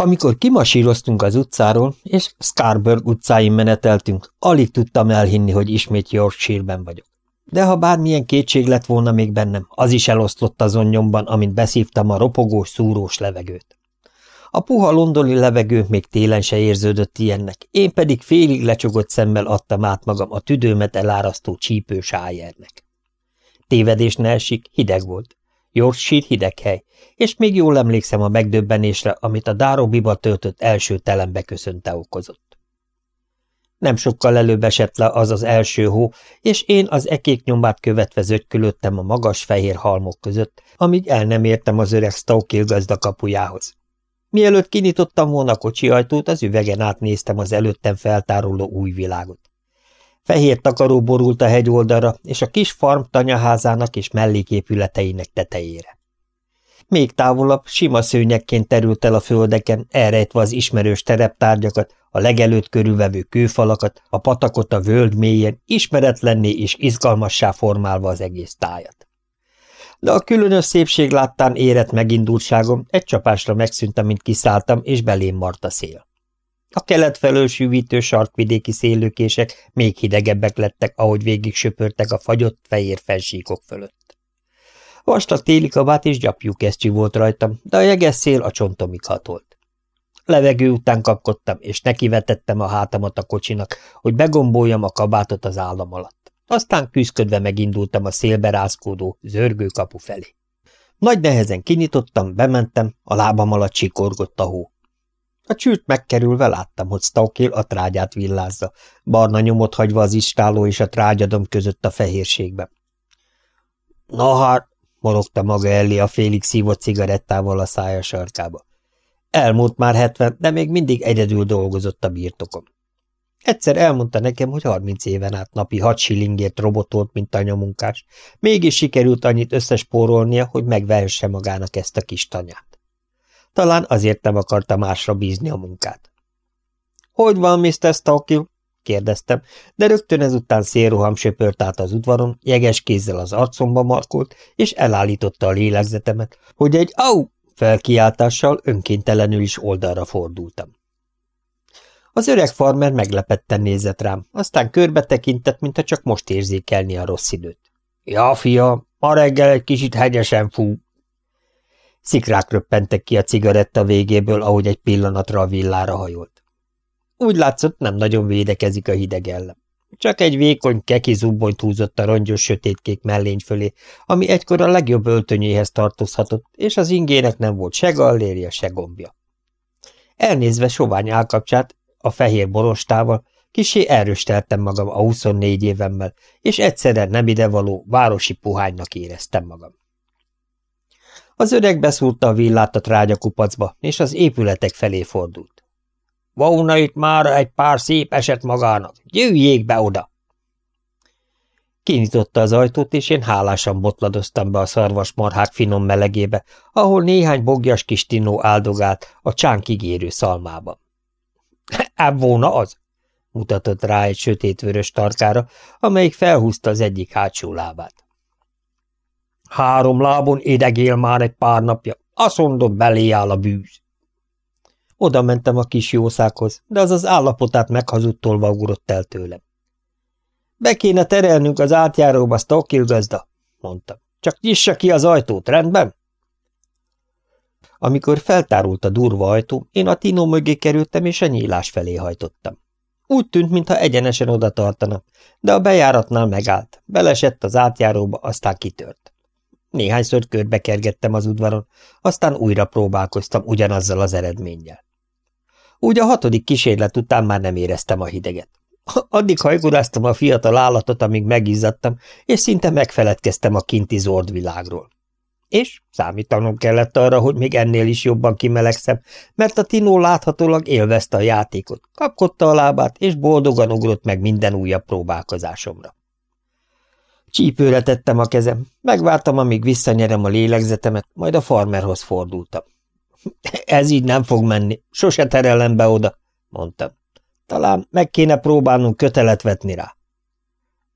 Amikor kimasíroztunk az utcáról, és Scarborough utcáin meneteltünk, alig tudtam elhinni, hogy ismét Yorkshire-ben vagyok. De ha bármilyen kétség lett volna még bennem, az is eloszlott azon nyomban, amint beszívtam a ropogós, szúrós levegőt. A puha londoni levegő még télen se érződött ilyennek, én pedig félig lecsogott szemmel adtam át magam a tüdőmet elárasztó csípő sájernek. Tévedés ne esik, hideg volt. Yorkshire hideg hely, és még jól emlékszem a megdöbbenésre, amit a Dárobiba töltött első telembe köszönte okozott. Nem sokkal előbb esett le az az első hó, és én az ekék nyomát követve zögykülöttem a magas fehér halmok között, amíg el nem értem az öreg Stowkill gazda kapujához. Mielőtt kinyitottam volna a kocsi ajtót, az üvegen átnéztem az előttem feltáruló új világot. Fehér takaró borult a hegyoldalra, és a kis farm tanyaházának és melléképületeinek tetejére. Még távolabb, sima szőnyekként terült el a földeken, elrejtve az ismerős tereptárgyakat, a legelőtt körülvevő kőfalakat, a patakot a völd mélyén, ismeretlenné és izgalmassá formálva az egész tájat. De a különös szépség láttán érett megindultságom, egy csapásra megszűntem, mint kiszálltam, és belém mart a szél. A kelet felől sűvítő sarkvidéki szélőkések még hidegebbek lettek, ahogy végig söpörtek a fagyott fehér fensíkok fölött. Vastag téli kabát és gyapjúkesztyű volt rajtam, de a jeges szél a csontomig hatolt. Levegő után kapkodtam, és nekivetettem a hátamat a kocsinak, hogy begomboljam a kabátot az állam alatt. Aztán küzdködve megindultam a szélbe rázkódó, zörgő kapu felé. Nagy nehezen kinyitottam, bementem, a lábam alatt sikorgott a hó. A csűrt megkerülve láttam, hogy Staukél a trágyát villázza, barna nyomot hagyva az istáló és a trágyadom között a fehérségbe. Na hát, morogta maga elé a félig szívott cigarettával a szája sarkába. Elmúlt már hetven, de még mindig egyedül dolgozott a birtokom. Egyszer elmondta nekem, hogy harminc éven át napi hat shillingért robotolt, mint anyamunkás, mégis sikerült annyit összespórolnia, hogy megvehesse magának ezt a kis tanyát. Talán azért nem akarta másra bízni a munkát. – Hogy van, Mr. Stockill? – kérdeztem, de rögtön ezután szélroham söpört át az udvaron, jeges kézzel az arcomba markolt, és elállította a lélegzetemet, hogy egy au felkiáltással önkéntelenül is oldalra fordultam. Az öreg farmer meglepetten nézett rám, aztán körbe tekintett, mintha csak most érzékelni a rossz időt. – Ja, fia, ma reggel egy kicsit hegyesen fú, Szikrák röppentek ki a cigaretta végéből, ahogy egy pillanatra a villára hajolt. Úgy látszott, nem nagyon védekezik a hideg ellen. Csak egy vékony, keki zubbonyt húzott a rongyos sötétkék mellény fölé, ami egykor a legjobb öltönyéhez tartozhatott, és az ingének nem volt se gallérja, se gombja. Elnézve sovány állkapcsát, a fehér borostával, kisé erősteltem magam a 24 évemmel, és egyszerre nem idevaló, városi puhánynak éreztem magam. Az öreg beszúrta a villát a trágyakupacba, és az épületek felé fordult. Volna itt már egy pár szép eset magának, jöjjék be oda! Kinyitotta az ajtót, és én hálásan botladoztam be a szarvas marhák finom melegébe, ahol néhány bogjas kis tinó áldogált a csánkig érő szalmába. Ebb volna az, mutatott rá egy sötétvörös tarkára, amelyik felhúzta az egyik hátsó lábát. Három lábon édegél már egy pár napja. Azt mondod, belé áll a bűz. Oda mentem a kis jószághoz, de az az állapotát meghazudtolva ugrott el tőlem. Be kéne terelnünk az átjáróba, Stockil gazda, mondta. Csak nyissa ki az ajtót, rendben? Amikor feltárult a durva ajtó, én a tinó mögé kerültem, és a nyílás felé hajtottam. Úgy tűnt, mintha egyenesen oda tartana, de a bejáratnál megállt, belesett az átjáróba, aztán kitört. Néhányszor körbekergettem az udvaron, aztán újra próbálkoztam ugyanazzal az eredménnyel. Úgy a hatodik kísérlet után már nem éreztem a hideget. Addig hajguráztam a fiatal állatot, amíg megizzadtam, és szinte megfeledkeztem a kinti zord világról. És számítanom kellett arra, hogy még ennél is jobban kimelegszem, mert a Tinó láthatólag élvezte a játékot, kapkodta a lábát, és boldogan ugrott meg minden újabb próbálkozásomra. Csípőre tettem a kezem, megvártam, amíg visszanyerem a lélegzetemet, majd a farmerhoz fordultam. Ez így nem fog menni, sose terelem be oda, mondtam. Talán meg kéne próbálnunk kötelet vetni rá.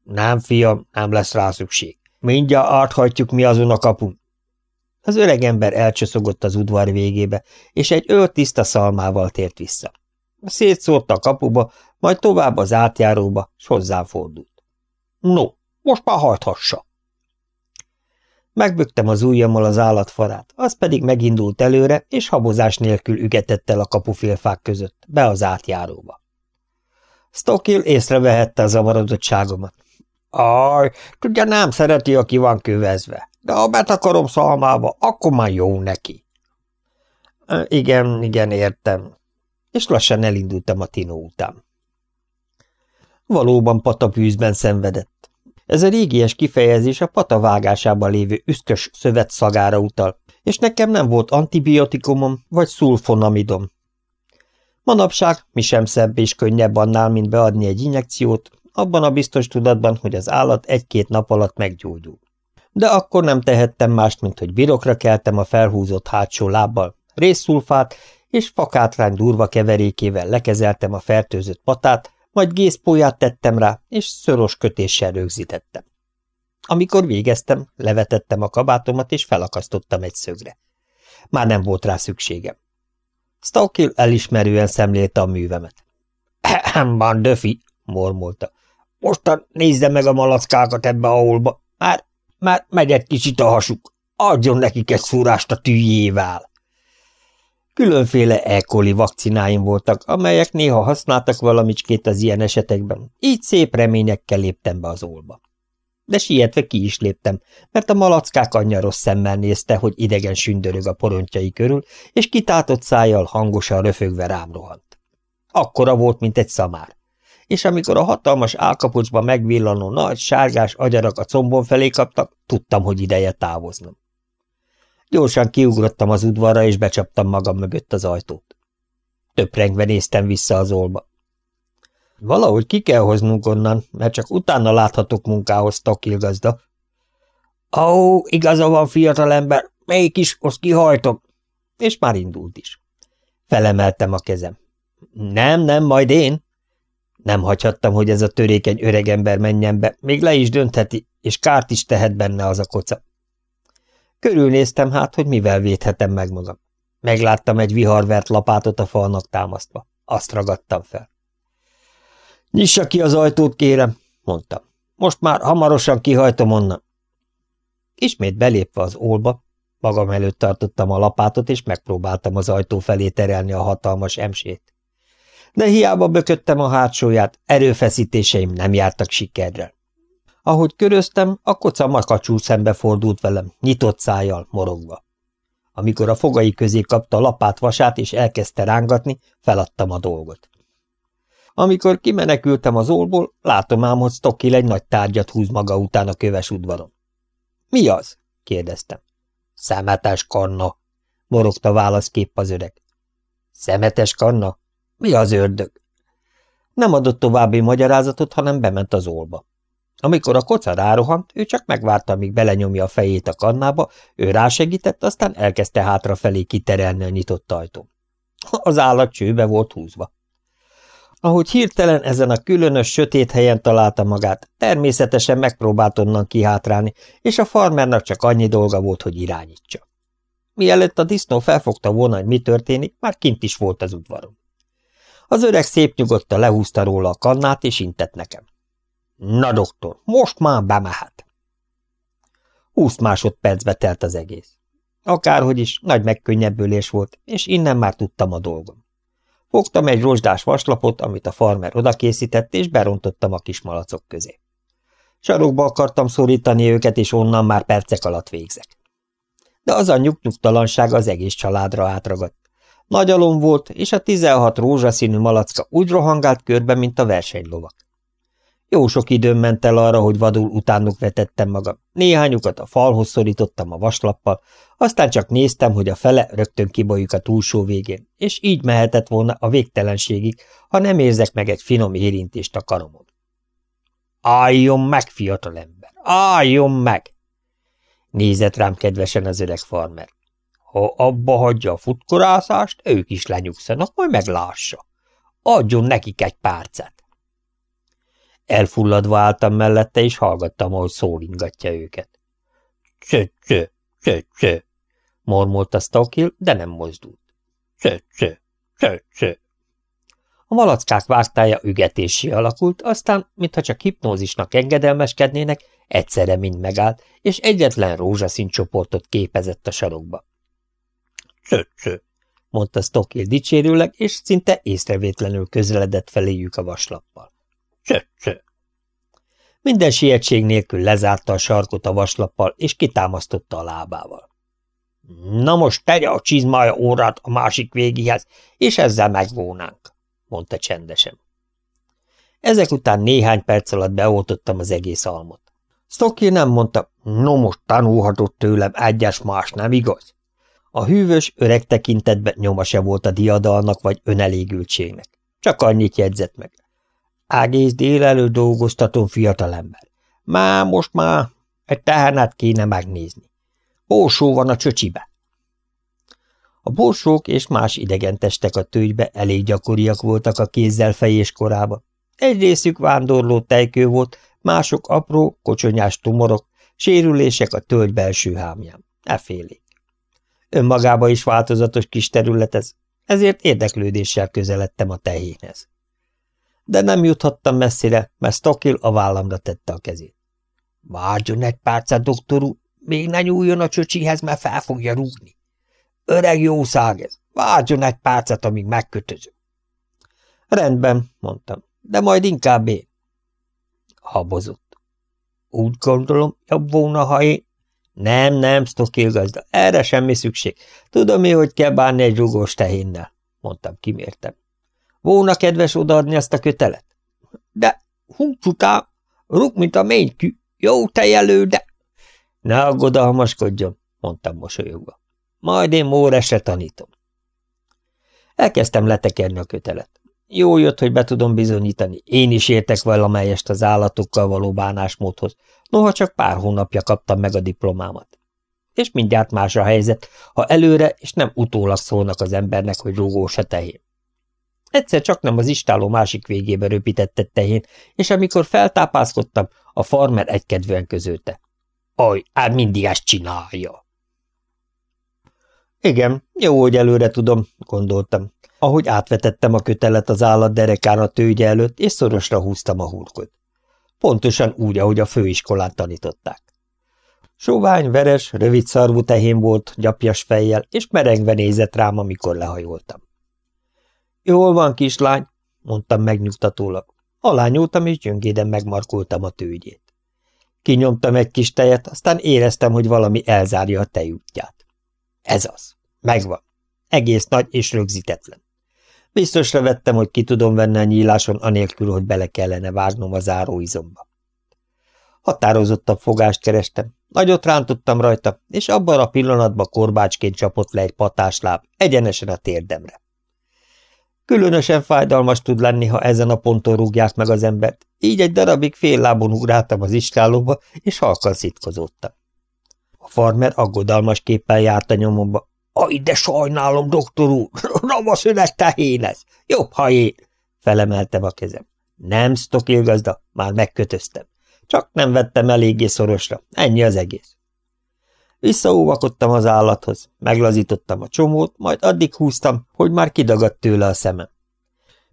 Nem, fiam, nem lesz rá szükség. Mindjárt áthagyjuk mi azon a kapun. Az öreg ember elcsoszogott az udvar végébe, és egy öl tiszta szalmával tért vissza. Szétszórta a kapuba, majd tovább az átjáróba, s hozzám fordult. No, most már hajthassa! Megböktem az ujjammal az állatfarát, az pedig megindult előre, és habozás nélkül ügetett el a kapufélfák között, be az átjáróba. Stokill észrevehette a zavarodottságomat. Aj, tudja, nem szereti, aki van kövezve, de ha betakarom szalmába, akkor már jó neki. Igen, igen, értem. És lassan elindultam a tinó után. Valóban patapűzben szenvedett. Ez a régies kifejezés a pata vágásában lévő üszkös szövet szagára utal, és nekem nem volt antibiotikumom vagy szulfonamidom. Manapság mi sem szebb és könnyebb annál, mint beadni egy injekciót, abban a biztos tudatban, hogy az állat egy-két nap alatt meggyógyul. De akkor nem tehettem mást, mint hogy birokra keltem a felhúzott hátsó lábbal, részszulfát és fakátrány durva keverékével lekezeltem a fertőzött patát, majd gészpóját tettem rá, és szoros kötéssel rögzítettem. Amikor végeztem, levetettem a kabátomat, és felakasztottam egy szögre. Már nem volt rá szükségem. Stalkill elismerően szemlélte a művemet. – Van, Döfi! – mormolta. – Mostan nézze meg a malackákat ebbe a holba. Már, már megy egy kicsit a hasuk. Adjon nekik egy szúrást a tűjével! Különféle E. vakcináim voltak, amelyek néha használtak valamicskét az ilyen esetekben, így szép reményekkel léptem be az olba. De sietve ki is léptem, mert a malackák anyja rossz szemmel nézte, hogy idegen sündörög a porontjai körül, és kitátott szájjal hangosan röfögve rám rohant. Akkora volt, mint egy szamár. És amikor a hatalmas álkapocsba megvillanó nagy sárgás agyarak a combon felé kaptak, tudtam, hogy ideje távoznom. Gyorsan kiugrottam az udvarra, és becsaptam magam mögött az ajtót. Töprengve néztem vissza az olba. Valahogy ki kell hoznunk onnan, mert csak utána láthatok munkához, Tokil gazda. Ó, igaza van, fiatalember, melyik is, azt kihajtok. És már indult is. Felemeltem a kezem. Nem, nem, majd én. Nem hagyhattam, hogy ez a törékeny öregember menjen be, még le is döntheti, és kárt is tehet benne az a koca. Körülnéztem hát, hogy mivel védhetem meg magam. Megláttam egy viharvert lapátot a falnak támasztva. Azt ragadtam fel. Nyissa ki az ajtót, kérem, mondtam. Most már hamarosan kihajtom onnan. Ismét belépve az ólba, magam előtt tartottam a lapátot, és megpróbáltam az ajtó felé terelni a hatalmas emsét. De hiába bököttem a hátsóját, erőfeszítéseim nem jártak sikerrel. Ahogy köröztem, a koca makacsul szembe fordult velem, nyitott szájjal, morogva. Amikor a fogai közé kapta lapát vasát és elkezdte rángatni, feladtam a dolgot. Amikor kimenekültem az ólból, látom ám, hogy Stockil egy nagy tárgyat húz maga után a köves udvaron. – Mi az? – kérdeztem. – Szemetes kanna – morogta válaszképp az öreg. – Szemetes kanna? Mi az ördög? Nem adott további magyarázatot, hanem bement az ólba. Amikor a koca rárohant, ő csak megvárta, amíg belenyomja a fejét a kannába, ő rásegített, aztán elkezdte hátrafelé kiterelni a nyitott ajtón. Az állat csőbe volt húzva. Ahogy hirtelen ezen a különös, sötét helyen találta magát, természetesen megpróbált onnan kihátrálni, és a farmernak csak annyi dolga volt, hogy irányítsa. Mielőtt a disznó felfogta volna, hogy mi történik, már kint is volt az udvaron. Az öreg szép nyugodta lehúzta róla a kannát, és intett nekem. Na, doktor, most már bemehet. Húsz másodpercbe telt az egész. Akárhogy is, nagy megkönnyebbülés volt, és innen már tudtam a dolgom. Fogtam egy rozsdás vaslapot, amit a farmer odakészített, és berontottam a kis malacok közé. Sarokba akartam szorítani őket, és onnan már percek alatt végzek. De az a nyugnyugtalanság az egész családra átragadt. Nagy alom volt, és a tizenhat rózsaszínű malacka úgy rohangált körbe, mint a versenylovak. Jó sok időm ment el arra, hogy vadul utánuk vetettem magam. Néhányukat a falhoz szorítottam a vaslappal, aztán csak néztem, hogy a fele rögtön kiboljuk a túlsó végén, és így mehetett volna a végtelenségig, ha nem érzek meg egy finom érintést a karomon. Álljon meg, fiatalember! Álljon meg! Nézett rám kedvesen az öreg farmer. Ha abba hagyja a futkorászást, ők is lenyugszanak, majd meglássa. Adjon nekik egy párcát. Elfulladva álltam mellette, és hallgattam, ahogy szólingatja őket. Csö, csö, csö, csö. mormolta Stokill, de nem mozdult. Csö, csö, csö, csö. A malackák vártája ügetésé alakult, aztán, mintha csak hipnózisnak engedelmeskednének, egyszerre mind megállt, és egyetlen rózsaszín csoportot képezett a sarokba. Csö, csö, mondta Stokill dicsérőleg, és szinte észrevétlenül közeledett feléjük a vaslappal. Csö, csö. Minden sietség nélkül lezárta a sarkot a vaslappal, és kitámasztotta a lábával. Na most tegye a csizmája órát a másik végihez, és ezzel megvónánk, mondta csendesen. Ezek után néhány perc alatt beoltottam az egész almot. Stocky nem mondta, no most tanulhatott tőlem egyes más, nem igaz? A hűvös, öreg tekintetben nyoma se volt a diadalnak vagy önelégültségnek. Csak annyit jegyzett meg. Egész délelőtt dolgoztatom fiatalember. Má, most már egy tehenát kéne megnézni. Borsó van a csöcsibe. A borsók és más idegen testek a tőgybe elég gyakoriak voltak a kézzel fejés korába. Egy részük vándorló tejkő volt, mások apró, kocsonyás tumorok, sérülések a tölgy belső hámján. Efélék. Önmagába is változatos kis terület ez, ezért érdeklődéssel közeledtem a tehénhez. De nem juthattam messzire, mert Stokill a vállamra tette a kezét. Várjon egy párcát, doktor úr, még ne nyúljon a csöcsihez, mert fel fogja rúgni. Öreg jószág ez, várjon egy párcát, amíg megkötözöm. Rendben, mondtam, de majd inkább én. Habozott. Úgy gondolom, jobb volna, ha én... Nem, nem, Stokil gazda, erre semmi szükség. Tudom én, hogy kell bánni egy rugós tehénnel, mondtam, kimértem. Volna kedves odaadni azt a kötelet? De, húcsutám, rúg, mint a ménykű, jó tejelő, de... Ne aggodalmaskodjon, mondtam mosolyogva. Majd én Móresre tanítom. Elkezdtem letekerni a kötelet. Jó jött, hogy be tudom bizonyítani. Én is értek valamelyest az állatokkal való bánásmódhoz, noha csak pár hónapja kaptam meg a diplomámat. És mindjárt más a helyzet, ha előre és nem utólag szólnak az embernek, hogy rúgós a tehén. Egyszer csak nem az istáló másik végébe röpített tehén, és amikor feltápászkodtam, a farmer egykedvűen közölte. Aj, át mindig ezt csinálja. Igen, jó, hogy előre tudom, gondoltam, ahogy átvetettem a kötelet az állat derekán a tőgye előtt, és szorosra húztam a hurkot. Pontosan úgy, ahogy a főiskolán tanították. Sovány, veres, rövid szarvú tehén volt, gyapjas fejjel, és merengve nézett rám, amikor lehajoltam. Jól van, kislány, mondtam megnyugtatólag. Alányultam, és gyöngéden megmarkoltam a tőgyét. Kinyomtam egy kis tejet, aztán éreztem, hogy valami elzárja a tejútját. Ez az. Megvan. Egész nagy és rögzítetlen. Biztosra vettem, hogy ki tudom venni a nyíláson, anélkül, hogy bele kellene vágnom a záróizomba. Határozottabb fogást kerestem, nagyot rántottam rajta, és abban a pillanatban korbácsként csapott le egy patásláb, egyenesen a térdemre. Különösen fájdalmas tud lenni, ha ezen a ponton rúgják meg az embert, így egy darabig fél lábon ugráltam az istálóba, és halkan szitkozódtam. A farmer aggodalmas képpel járt a nyomomba. – Aj, de sajnálom, doktor úr, ravasz önek tehén ez, jobb, ha én! Felemeltem a kezem. Nem, stokilgazda, már megkötöztem. Csak nem vettem eléggé szorosra, ennyi az egész. Visszaóvakodtam az állathoz, meglazítottam a csomót, majd addig húztam, hogy már kidagadt tőle a szemem.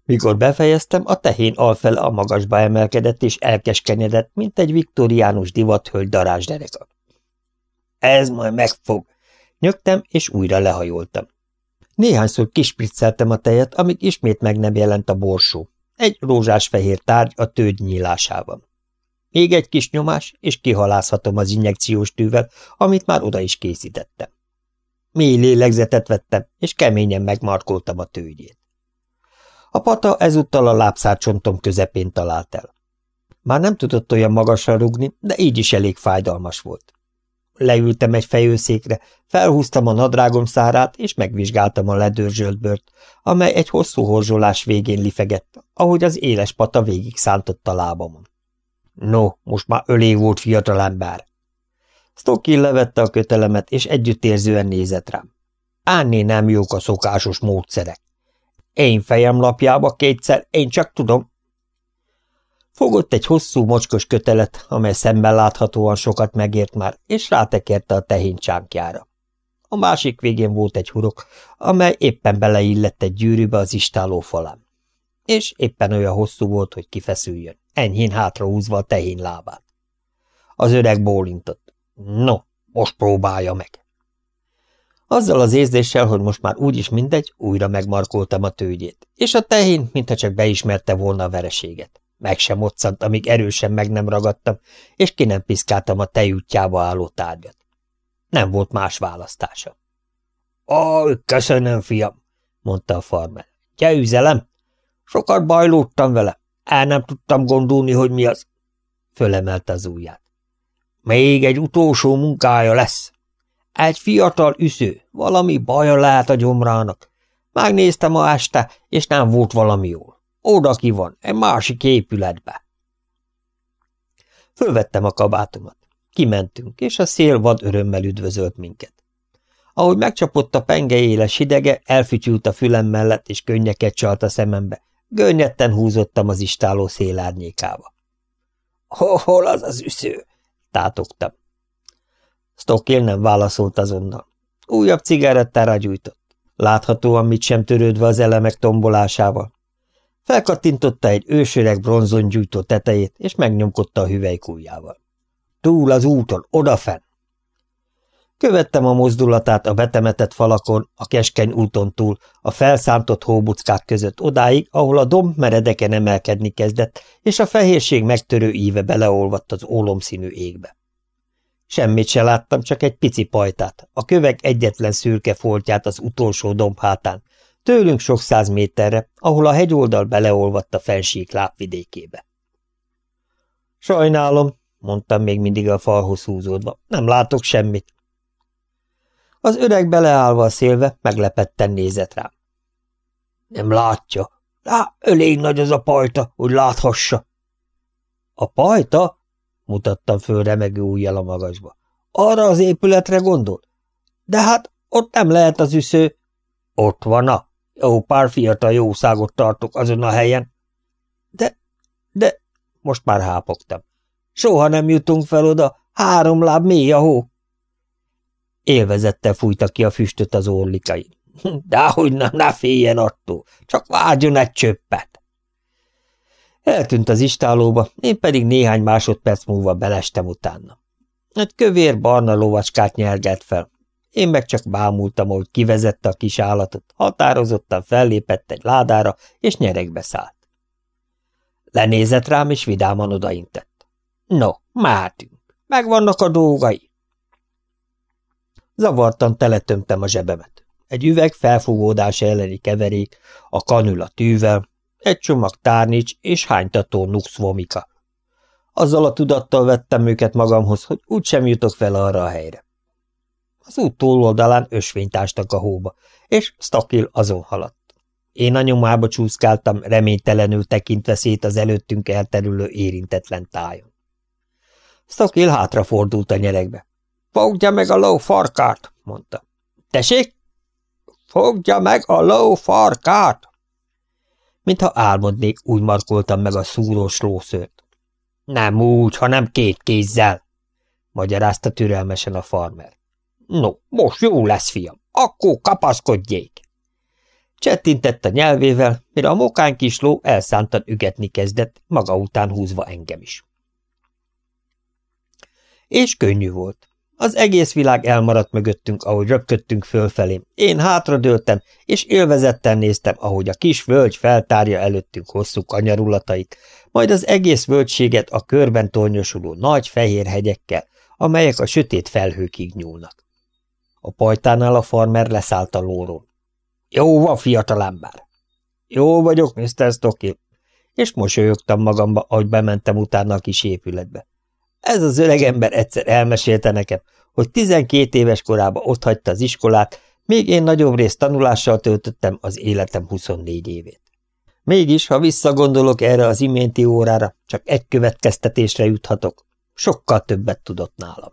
Mikor befejeztem, a tehén alfele a magasba emelkedett és elkeskenyedett, mint egy viktoriánus divathölgy darázsdereka. Ez majd megfog. Nyögtem, és újra lehajoltam. Néhányszor kispricceltem a tejet, amíg ismét meg nem jelent a borsó. Egy rózsás-fehér tárgy a tőgy nyílásában. Még egy kis nyomás, és kihalázhatom az injekciós tűvel, amit már oda is készítettem. Mély lélegzetet vettem, és keményen megmarkoltam a tőgyét. A pata ezúttal a lábszárcsontom közepén talált el. Már nem tudott olyan magasra rugni, de így is elég fájdalmas volt. Leültem egy fejőszékre, felhúztam a nadrágom szárát, és megvizsgáltam a ledörzsölt bört, amely egy hosszú horzsolás végén lifegett, ahogy az éles pata végig szántott a lábamon. No, most már ölé volt fiatalember. Stockin levette a kötelemet, és együttérzően nézett rám. Ánné nem jók a szokásos módszerek. Én fejem lapjába kétszer, én csak tudom. Fogott egy hosszú mocskos kötelet, amely szemben láthatóan sokat megért már, és rátekerte a tehén csánkjára. a másik végén volt egy hurok, amely éppen beleillett egy gyűrűbe az istáló falán. És éppen olyan hosszú volt, hogy kifeszüljön, enyhén hátrahúzva a tehén lábát. Az öreg bólintott. No, most próbálja meg. Azzal az érzéssel, hogy most már úgyis mindegy, újra megmarkoltam a tőgyét, és a tehén, mintha csak beismerte volna a vereséget. Meg sem moccant, amíg erősen meg nem ragadtam, és ki nem piszkáltam a tejútjába álló tárgyat. Nem volt más választása. – Ó, köszönöm, fiam, mondta a farmer. – Gyere, üzelem! Sokat bajlódtam vele. El nem tudtam gondolni, hogy mi az. Fölemelte az ujját. Még egy utolsó munkája lesz. Egy fiatal üsző, valami baja lehet a gyomrának. Megnéztem a este, és nem volt valami jól. Oda ki van, egy másik épületbe. Fölvettem a kabátomat. Kimentünk, és a szél vad örömmel üdvözölt minket. Ahogy megcsapott a penge éles hidege, elfütyült a fülem mellett, és könnyeket csalt a szemembe. Gönnyetten húzottam az istáló szélárnyékába. – Hol az az üsző? – tátogtam. Stockél nem válaszolt azonnal. Újabb cigarettára gyújtott. Láthatóan mit sem törődve az elemek tombolásával. Felkattintotta egy ősöreg bronzon gyújtó tetejét, és megnyomkodta a hüvelykújjával. Túl az úton, odafen! Követtem a mozdulatát a betemetett falakon, a keskeny úton túl, a felszántott hóbuckák között odáig, ahol a domb meredeken emelkedni kezdett, és a fehérség megtörő íve beleolvadt az ólomszínű égbe. Semmit se láttam, csak egy pici pajtát, a kövek egyetlen szürke foltját az utolsó domb hátán, tőlünk sok száz méterre, ahol a hegyoldal beleolvadt a fensík lábvidékébe. Sajnálom, mondtam még mindig a falhoz húzódva, nem látok semmit. Az öreg beleállva a szélve meglepetten nézett rám. Nem látja. Á, elég nagy az a pajta, hogy láthassa. A pajta? mutattam föl remegő ujjal a magasba. Arra az épületre gondol? De hát ott nem lehet az üsző. Ott van a. Jó pár fiatal jószágot tartok azon a helyen. De, de, most már hápogtam. Soha nem jutunk fel oda, három láb mély a hó. Élvezettel fújta ki a füstöt az orlikai. Dehogy ne, ne féljen attól, csak várjon egy csöppet. Eltűnt az istálóba, én pedig néhány másodperc múlva belestem utána. Egy kövér barna lovacskát nyergelt fel. Én meg csak bámultam, ahogy kivezette a kis állatot, határozottan fellépett egy ládára, és nyerekbe szállt. Lenézett rám, és vidáman odaintett. No, mártünk, megvannak a dolgai. Zavartan teletömtem a zsebemet. Egy üveg felfúvódás elleni keverék, a kanül a tűvel, egy csomag tárnics és hánytató nux vomika. Azzal a tudattal vettem őket magamhoz, hogy úgysem jutok fel arra a helyre. Az út túloldalán ösvényt ástak a hóba, és Stakil azon haladt. Én a nyomába csúszkáltam, reménytelenül tekintve szét az előttünk elterülő érintetlen tájon. Stakil hátrafordult a nyerekbe. – Fogja meg a ló farkát! – mondta. – Tessék? – Fogja meg a ló farkát! Mintha álmodnék, úgy markoltam meg a szúrós lószőrt. Nem úgy, hanem két kézzel, magyarázta türelmesen a farmer. No, most jó lesz, fiam, akkor kapaszkodjék! Csettintett a nyelvével, mire a mokány kis ló elszántan ügetni kezdett, maga után húzva engem is. És könnyű volt. Az egész világ elmaradt mögöttünk, ahogy röpködtünk fölfelé. Én hátradőltem, és élvezettel néztem, ahogy a kis völgy feltárja előttünk hosszú kanyarulatait, majd az egész völgységet a körben tornyosuló nagy fehér hegyekkel, amelyek a sötét felhőkig nyúlnak. A pajtánál a farmer leszállt a lóról. Jó van, fiatalember! Jó vagyok, Mr. Stocky, és mosolyogtam magamba, ahogy bementem utána a kis épületbe. Ez az öregember egyszer elmesélte nekem, hogy 12 éves korában otthagyta az iskolát, még én nagyobb részt tanulással töltöttem az életem 24 évét. Mégis, ha visszagondolok erre az iménti órára, csak egy következtetésre juthatok, sokkal többet tudott nálam.